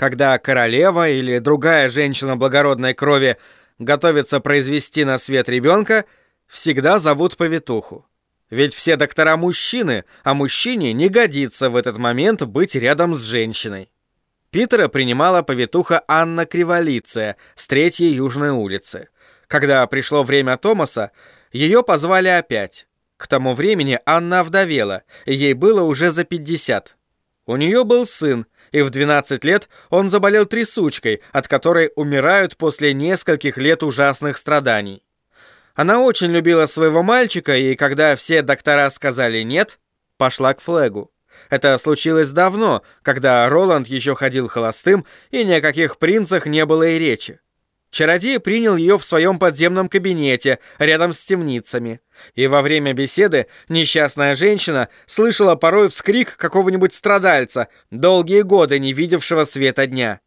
Когда королева или другая женщина благородной крови готовится произвести на свет ребенка, всегда зовут повитуху. Ведь все доктора мужчины, а мужчине не годится в этот момент быть рядом с женщиной. Питера принимала повитуха Анна Криволицая с третьей южной улицы. Когда пришло время Томаса, ее позвали опять. К тому времени Анна овдовела, ей было уже за 50. У нее был сын, и в 12 лет он заболел трясучкой, от которой умирают после нескольких лет ужасных страданий. Она очень любила своего мальчика, и когда все доктора сказали «нет», пошла к Флегу. Это случилось давно, когда Роланд еще ходил холостым, и ни о каких принцах не было и речи. Чародей принял ее в своем подземном кабинете, рядом с темницами. И во время беседы несчастная женщина слышала порой вскрик какого-нибудь страдальца, долгие годы не видевшего света дня.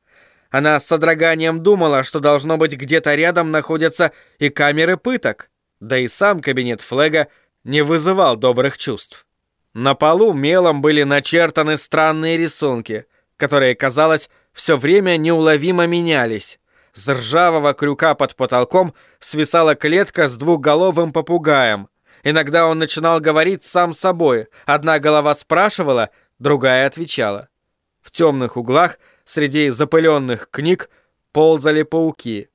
Она с содроганием думала, что должно быть где-то рядом находятся и камеры пыток. Да и сам кабинет Флега не вызывал добрых чувств. На полу мелом были начертаны странные рисунки, которые, казалось, все время неуловимо менялись. С ржавого крюка под потолком свисала клетка с двухголовым попугаем. Иногда он начинал говорить сам собой. Одна голова спрашивала, другая отвечала. В темных углах, среди запыленных книг, ползали пауки.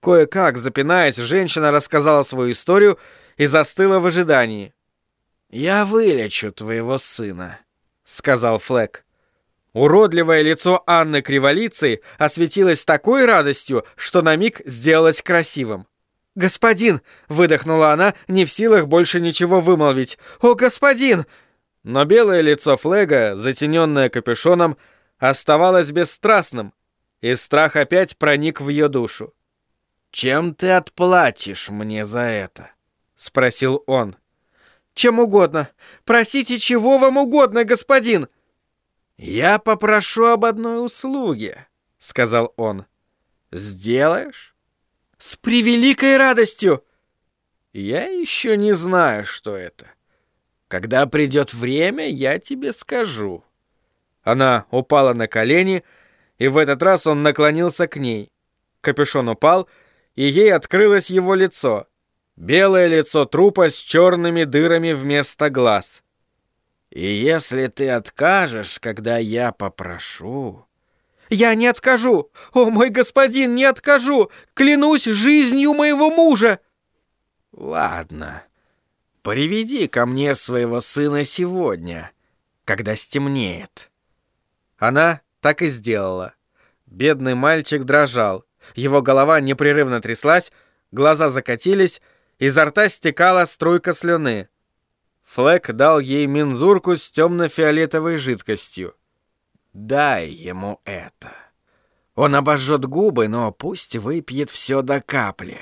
Кое-как, запинаясь, женщина рассказала свою историю и застыла в ожидании. «Я вылечу твоего сына», — сказал Флэк. Уродливое лицо Анны Криволицы осветилось такой радостью, что на миг сделалось красивым. «Господин!» — выдохнула она, не в силах больше ничего вымолвить. «О, господин!» Но белое лицо Флега, затененное капюшоном, оставалось бесстрастным, и страх опять проник в ее душу. «Чем ты отплатишь мне за это?» — спросил он. Чем угодно. Просите, чего вам угодно, господин!» «Я попрошу об одной услуге», — сказал он. «Сделаешь?» «С превеликой радостью!» «Я еще не знаю, что это. Когда придет время, я тебе скажу». Она упала на колени, и в этот раз он наклонился к ней. Капюшон упал, и ей открылось его лицо — Белое лицо трупа с черными дырами вместо глаз. «И если ты откажешь, когда я попрошу...» «Я не откажу! О, мой господин, не откажу! Клянусь жизнью моего мужа!» «Ладно, приведи ко мне своего сына сегодня, когда стемнеет». Она так и сделала. Бедный мальчик дрожал. Его голова непрерывно тряслась, глаза закатились, Изо рта стекала струйка слюны. Флэк дал ей мензурку с темно-фиолетовой жидкостью. «Дай ему это. Он обожжет губы, но пусть выпьет все до капли.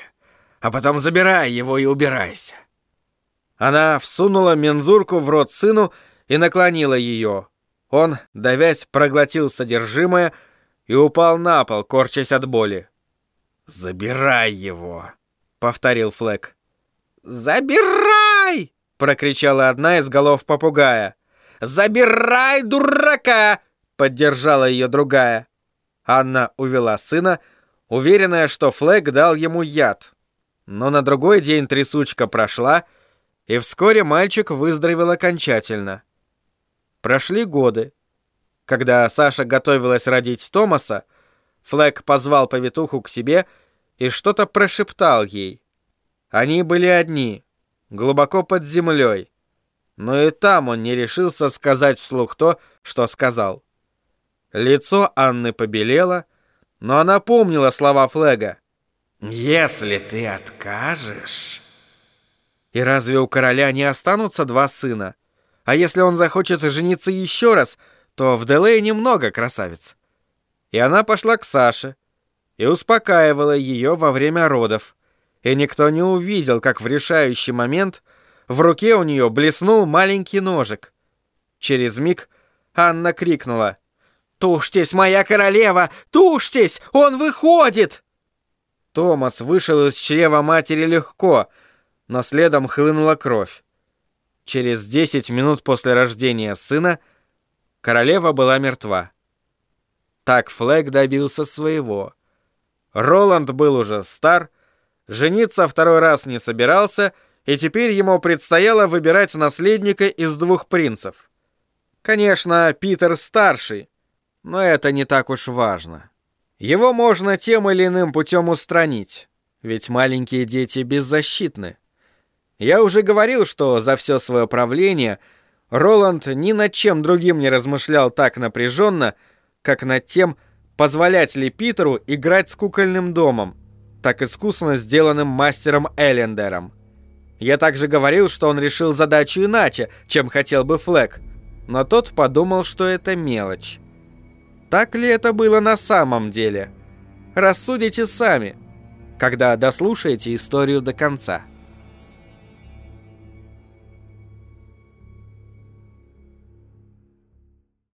А потом забирай его и убирайся». Она всунула мензурку в рот сыну и наклонила ее. Он, давясь, проглотил содержимое и упал на пол, корчась от боли. «Забирай его», — повторил Флэк. «Забирай!» — прокричала одна из голов попугая. «Забирай, дурака!» — поддержала ее другая. Анна увела сына, уверенная, что Флэг дал ему яд. Но на другой день трясучка прошла, и вскоре мальчик выздоровел окончательно. Прошли годы. Когда Саша готовилась родить Томаса, Флэг позвал повитуху к себе и что-то прошептал ей. Они были одни, глубоко под землей. Но и там он не решился сказать вслух то, что сказал. Лицо Анны побелело, но она помнила слова Флега. «Если ты откажешь...» И разве у короля не останутся два сына? А если он захочет жениться еще раз, то в Делее немного красавиц. И она пошла к Саше и успокаивала ее во время родов и никто не увидел, как в решающий момент в руке у нее блеснул маленький ножик. Через миг Анна крикнула «Тушьтесь, моя королева! Тушьтесь! Он выходит!» Томас вышел из чрева матери легко, но следом хлынула кровь. Через десять минут после рождения сына королева была мертва. Так Флэг добился своего. Роланд был уже стар, жениться второй раз не собирался, и теперь ему предстояло выбирать наследника из двух принцев. Конечно, Питер старший, но это не так уж важно. Его можно тем или иным путем устранить, ведь маленькие дети беззащитны. Я уже говорил, что за все свое правление Роланд ни над чем другим не размышлял так напряженно, как над тем, позволять ли Питеру играть с кукольным домом, так искусно сделанным мастером Эллендером. Я также говорил, что он решил задачу иначе, чем хотел бы Флэк, но тот подумал, что это мелочь. Так ли это было на самом деле? Рассудите сами, когда дослушаете историю до конца.